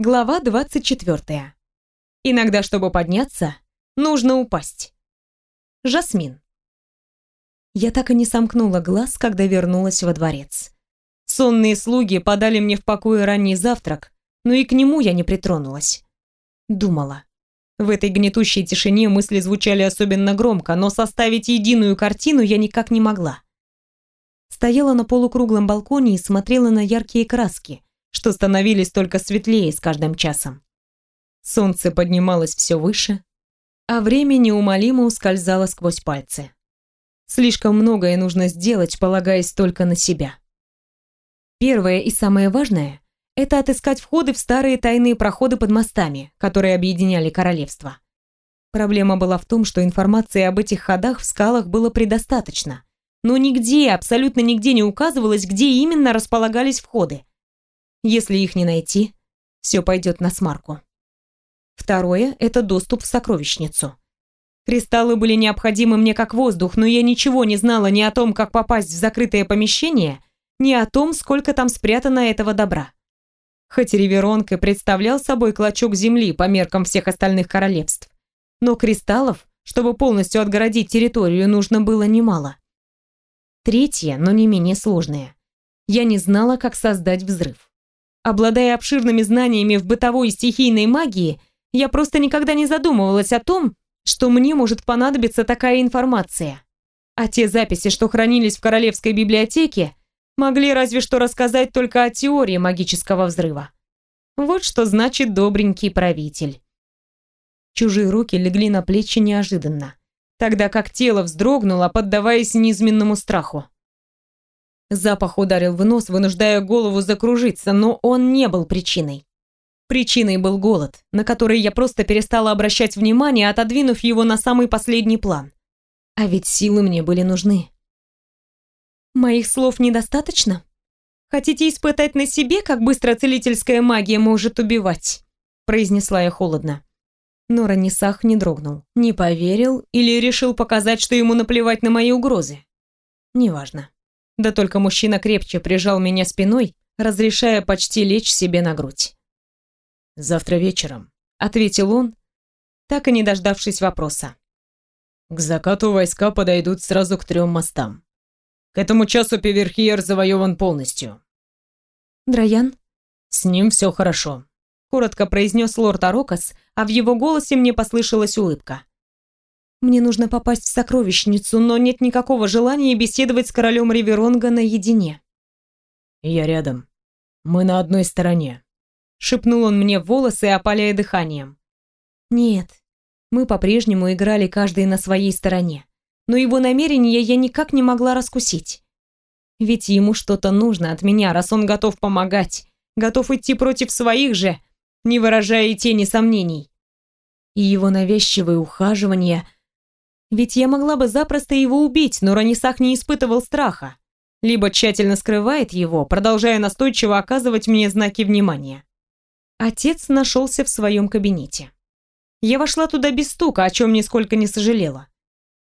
Глава 24. Иногда, чтобы подняться, нужно упасть. Жасмин. Я так и не сомкнула глаз, когда вернулась во дворец. Сонные слуги подали мне в покое ранний завтрак, но и к нему я не притронулась. Думала. В этой гнетущей тишине мысли звучали особенно громко, но составить единую картину я никак не могла. Стояла на полукруглом балконе и смотрела на яркие краски – что становились только светлее с каждым часом. Солнце поднималось все выше, а время неумолимо ускользало сквозь пальцы. Слишком многое нужно сделать, полагаясь только на себя. Первое и самое важное – это отыскать входы в старые тайные проходы под мостами, которые объединяли королевство. Проблема была в том, что информации об этих ходах в скалах было предостаточно, но нигде, абсолютно нигде не указывалось, где именно располагались входы. Если их не найти, все пойдет на смарку. Второе – это доступ в сокровищницу. Кристаллы были необходимы мне как воздух, но я ничего не знала ни о том, как попасть в закрытое помещение, ни о том, сколько там спрятано этого добра. Хоть Риверонг и представлял собой клочок земли по меркам всех остальных королевств, но кристаллов, чтобы полностью отгородить территорию, нужно было немало. Третье, но не менее сложное. Я не знала, как создать взрыв. Обладая обширными знаниями в бытовой и стихийной магии, я просто никогда не задумывалась о том, что мне может понадобиться такая информация. А те записи, что хранились в Королевской библиотеке, могли разве что рассказать только о теории магического взрыва. Вот что значит добренький правитель. Чужие руки легли на плечи неожиданно, тогда как тело вздрогнуло, поддаваясь низменному страху. Запах ударил в нос, вынуждая голову закружиться, но он не был причиной. Причиной был голод, на который я просто перестала обращать внимание, отодвинув его на самый последний план. А ведь силы мне были нужны. Моих слов недостаточно? Хотите испытать на себе, как быстро целительская магия может убивать? произнесла я холодно. Но Ранисах не дрогнул, не поверил или решил показать, что ему наплевать на мои угрозы. Неважно. Да только мужчина крепче прижал меня спиной, разрешая почти лечь себе на грудь. «Завтра вечером», — ответил он, так и не дождавшись вопроса. «К закату войска подойдут сразу к трем мостам. К этому часу Певерхиер завоеван полностью». «Драян?» «С ним все хорошо», — коротко произнес лорд Арокас, а в его голосе мне послышалась улыбка. Мне нужно попасть в сокровищницу, но нет никакого желания беседовать с королем Риверонга наедине. «Я рядом. Мы на одной стороне», — шепнул он мне в волосы, опаляя дыханием. «Нет, мы по-прежнему играли каждый на своей стороне, но его намерения я никак не могла раскусить. Ведь ему что-то нужно от меня, раз он готов помогать, готов идти против своих же, не выражая и тени сомнений. И его навязчивые ухаживания — ведь я могла бы запросто его убить, но Ранисах не испытывал страха. Либо тщательно скрывает его, продолжая настойчиво оказывать мне знаки внимания. Отец нашелся в своем кабинете. Я вошла туда без стука, о чем нисколько не сожалела.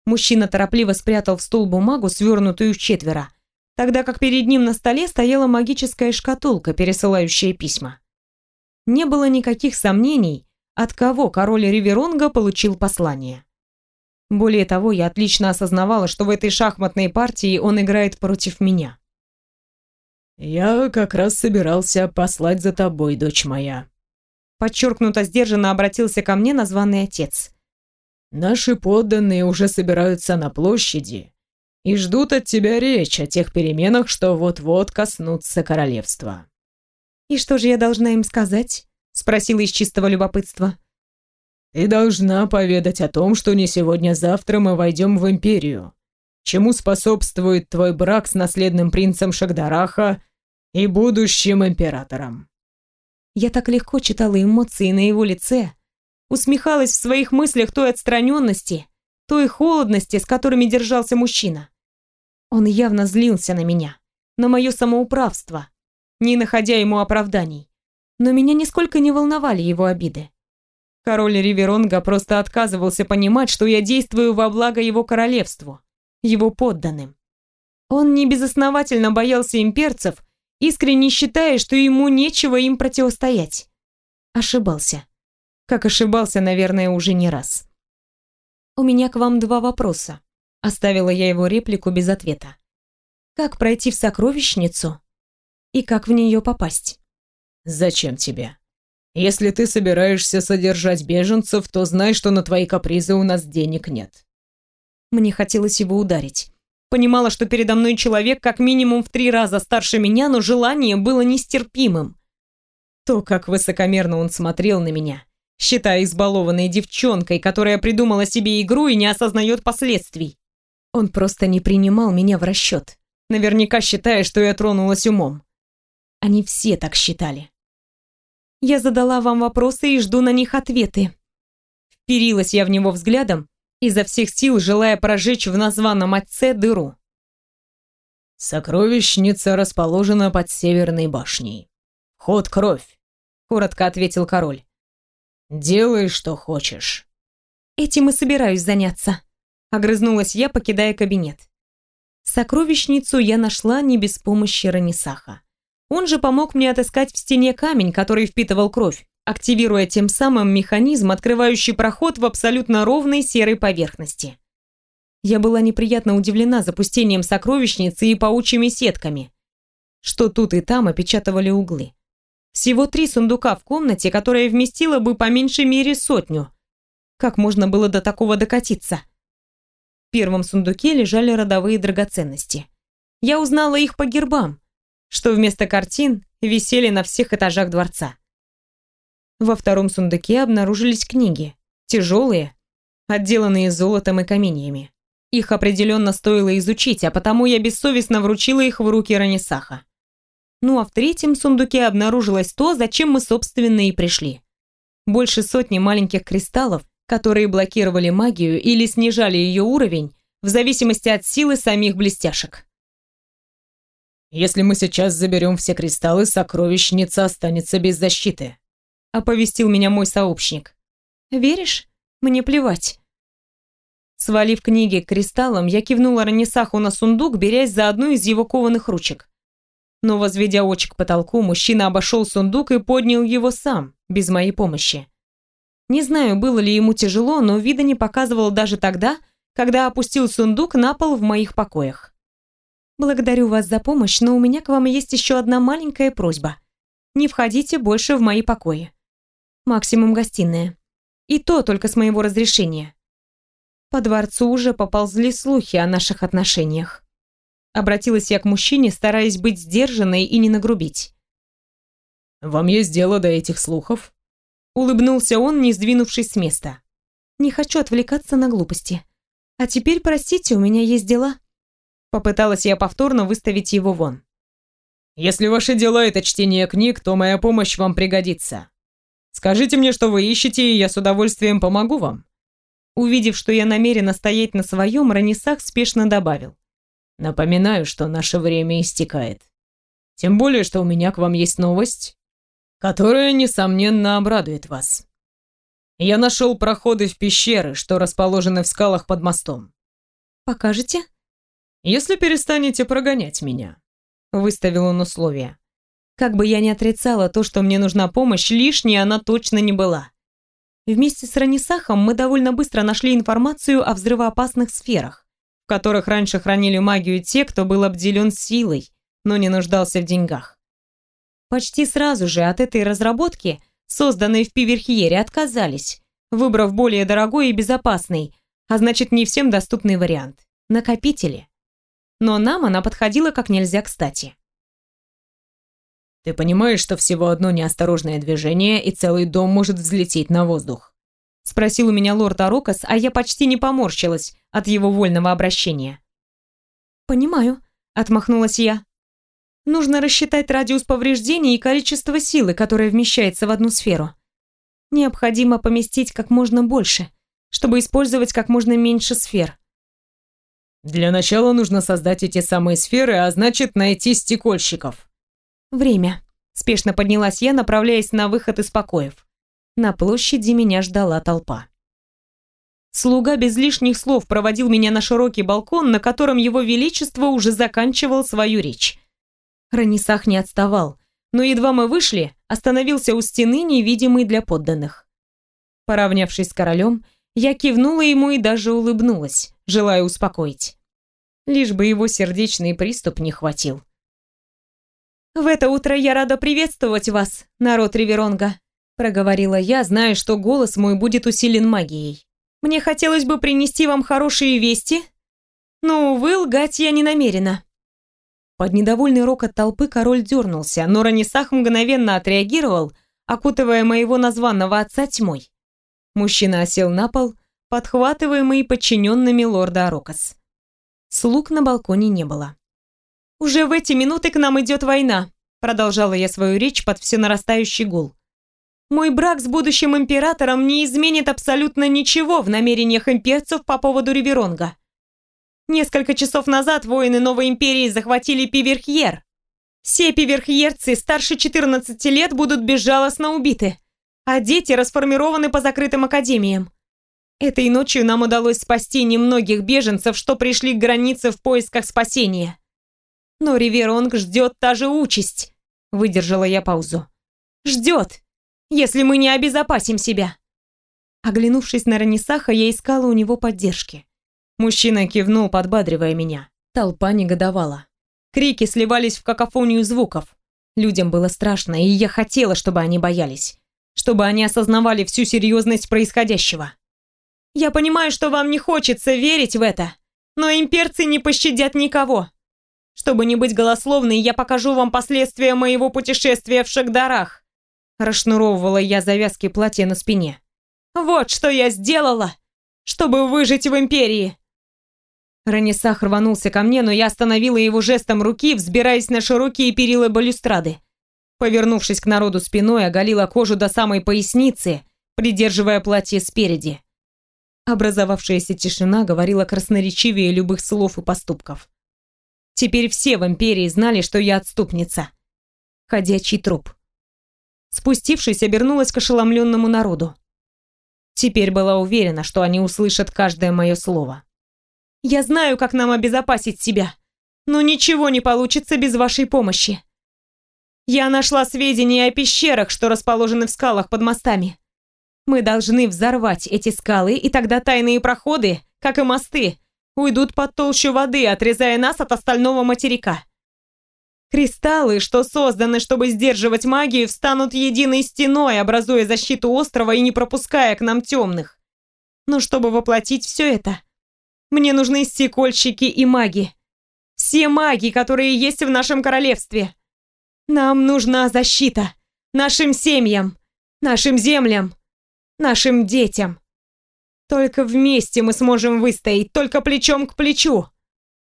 Мужчина торопливо спрятал в стол бумагу, свернутую в четверо, тогда как перед ним на столе стояла магическая шкатулка, пересылающая письма. Не было никаких сомнений, от кого король Риверонга получил послание. Более того, я отлично осознавала, что в этой шахматной партии он играет против меня. «Я как раз собирался послать за тобой, дочь моя», подчеркнуто сдержанно обратился ко мне названный отец. «Наши подданные уже собираются на площади и ждут от тебя речь о тех переменах, что вот-вот коснутся королевства». «И что же я должна им сказать?» спросила из чистого любопытства. Ты должна поведать о том, что не сегодня-завтра мы войдем в Империю, чему способствует твой брак с наследным принцем Шагдараха и будущим императором». Я так легко читала эмоции на его лице, усмехалась в своих мыслях той отстраненности, той холодности, с которыми держался мужчина. Он явно злился на меня, на мое самоуправство, не находя ему оправданий. Но меня нисколько не волновали его обиды. Король Риверонга просто отказывался понимать, что я действую во благо его королевству, его подданным. Он не безосновательно боялся имперцев, искренне считая, что ему нечего им противостоять. ошибался. Как ошибался, наверное, уже не раз. «У меня к вам два вопроса», — оставила я его реплику без ответа. «Как пройти в сокровищницу и как в нее попасть?» «Зачем тебе? Если ты собираешься содержать беженцев, то знай, что на твои капризы у нас денег нет». Мне хотелось его ударить. Понимала, что передо мной человек как минимум в три раза старше меня, но желание было нестерпимым. То, как высокомерно он смотрел на меня, считая избалованной девчонкой, которая придумала себе игру и не осознает последствий. Он просто не принимал меня в расчет, наверняка считая, что я тронулась умом. Они все так считали. Я задала вам вопросы и жду на них ответы. Вперилась я в него взглядом, изо всех сил желая прожечь в названном отце дыру. «Сокровищница расположена под Северной башней. Ход кровь», — коротко ответил король. «Делай, что хочешь». «Этим и собираюсь заняться», — огрызнулась я, покидая кабинет. Сокровищницу я нашла не без помощи Ранисаха. Он же помог мне отыскать в стене камень, который впитывал кровь, активируя тем самым механизм, открывающий проход в абсолютно ровной серой поверхности. Я была неприятно удивлена запустением сокровищницы и паучьими сетками, что тут и там опечатывали углы. Всего три сундука в комнате, которая вместила бы по меньшей мере сотню. Как можно было до такого докатиться? В первом сундуке лежали родовые драгоценности. Я узнала их по гербам, что вместо картин висели на всех этажах дворца. Во втором сундуке обнаружились книги, тяжелые, отделанные золотом и каменьями. Их определенно стоило изучить, а потому я бессовестно вручила их в руки Ранисаха. Ну а в третьем сундуке обнаружилось то, зачем мы, собственно, и пришли. Больше сотни маленьких кристаллов, которые блокировали магию или снижали ее уровень в зависимости от силы самих блестяшек. Если мы сейчас заберем все кристаллы, сокровищница останется без защиты», — оповестил меня мой сообщник. «Веришь? Мне плевать». Свалив книги к кристаллам, я кивнула Ранисаху на сундук, берясь за одну из его кованых ручек. Но, возведя очи к потолку, мужчина обошел сундук и поднял его сам, без моей помощи. Не знаю, было ли ему тяжело, но вида не показывал даже тогда, когда опустил сундук на пол в моих покоях. Благодарю вас за помощь, но у меня к вам есть еще одна маленькая просьба. Не входите больше в мои покои. Максимум гостиная. И то только с моего разрешения. По дворцу уже поползли слухи о наших отношениях. Обратилась я к мужчине, стараясь быть сдержанной и не нагрубить. «Вам есть дело до этих слухов?» Улыбнулся он, не сдвинувшись с места. «Не хочу отвлекаться на глупости. А теперь, простите, у меня есть дела». Попыталась я повторно выставить его вон. «Если ваши дела — это чтение книг, то моя помощь вам пригодится. Скажите мне, что вы ищете, и я с удовольствием помогу вам». Увидев, что я намерена стоять на своем, Ранисах спешно добавил. «Напоминаю, что наше время истекает. Тем более, что у меня к вам есть новость, которая, несомненно, обрадует вас. Я нашел проходы в пещеры, что расположены в скалах под мостом. «Покажете?» Если перестанете прогонять меня», — выставил он условия. Как бы я ни отрицала то, что мне нужна помощь, лишней она точно не была. Вместе с Ранисахом мы довольно быстро нашли информацию о взрывоопасных сферах, в которых раньше хранили магию те, кто был обделен силой, но не нуждался в деньгах. Почти сразу же от этой разработки, созданной в Пиверхьере, отказались, выбрав более дорогой и безопасный, а значит не всем доступный вариант – накопители но нам она подходила как нельзя кстати. «Ты понимаешь, что всего одно неосторожное движение, и целый дом может взлететь на воздух?» Спросил у меня лорд Арокас, а я почти не поморщилась от его вольного обращения. «Понимаю», — отмахнулась я. «Нужно рассчитать радиус повреждений и количество силы, которое вмещается в одну сферу. Необходимо поместить как можно больше, чтобы использовать как можно меньше сфер. Для начала нужно создать эти самые сферы, а значит найти стекольщиков. Время. Спешно поднялась я, направляясь на выход из покоев. На площади меня ждала толпа. Слуга без лишних слов проводил меня на широкий балкон, на котором его величество уже заканчивал свою речь. Ранисах не отставал, но едва мы вышли, остановился у стены, невидимый для подданных. Поравнявшись с королем, я кивнула ему и даже улыбнулась, желая успокоить. Лишь бы его сердечный приступ не хватил. «В это утро я рада приветствовать вас, народ Риверонга», проговорила я, зная, что голос мой будет усилен магией. «Мне хотелось бы принести вам хорошие вести, но, увы, лгать я не намерена». Под недовольный рокот толпы король дернулся, но Ранисах мгновенно отреагировал, окутывая моего названного отца тьмой. Мужчина осел на пол, подхватываемый подчиненными лорда Арокас. Слуг на балконе не было. «Уже в эти минуты к нам идет война», продолжала я свою речь под все нарастающий гул. «Мой брак с будущим императором не изменит абсолютно ничего в намерениях имперцев по поводу Риверонга. Несколько часов назад воины Новой Империи захватили Пиверхьер. Все пиверхьерцы старше 14 лет будут безжалостно убиты а дети расформированы по закрытым академиям. Этой ночью нам удалось спасти немногих беженцев, что пришли к границе в поисках спасения. Но Риверонг ждет та же участь. Выдержала я паузу. Ждет, если мы не обезопасим себя. Оглянувшись на Ранисаха, я искала у него поддержки. Мужчина кивнул, подбадривая меня. Толпа негодовала. Крики сливались в какофонию звуков. Людям было страшно, и я хотела, чтобы они боялись чтобы они осознавали всю серьезность происходящего. Я понимаю, что вам не хочется верить в это, но имперцы не пощадят никого. Чтобы не быть голословной, я покажу вам последствия моего путешествия в Шагдарах. Расшнуровывала я завязки платья на спине. Вот что я сделала, чтобы выжить в империи. Ранисах рванулся ко мне, но я остановила его жестом руки, взбираясь на широкие перила балюстрады. Повернувшись к народу спиной, оголила кожу до самой поясницы, придерживая платье спереди. Образовавшаяся тишина говорила красноречивее любых слов и поступков. Теперь все в Империи знали, что я отступница. Ходячий труп. Спустившись, обернулась к ошеломленному народу. Теперь была уверена, что они услышат каждое мое слово. «Я знаю, как нам обезопасить себя, но ничего не получится без вашей помощи. Я нашла сведения о пещерах, что расположены в скалах под мостами. Мы должны взорвать эти скалы, и тогда тайные проходы, как и мосты, уйдут под толщу воды, отрезая нас от остального материка. Кристаллы, что созданы, чтобы сдерживать магию, встанут единой стеной, образуя защиту острова и не пропуская к нам темных. Но чтобы воплотить все это, мне нужны стекольщики и маги. Все маги, которые есть в нашем королевстве. Нам нужна защита. Нашим семьям, нашим землям, нашим детям. Только вместе мы сможем выстоять, только плечом к плечу.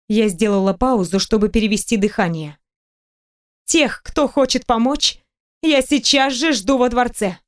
Я сделала паузу, чтобы перевести дыхание. Тех, кто хочет помочь, я сейчас же жду во дворце.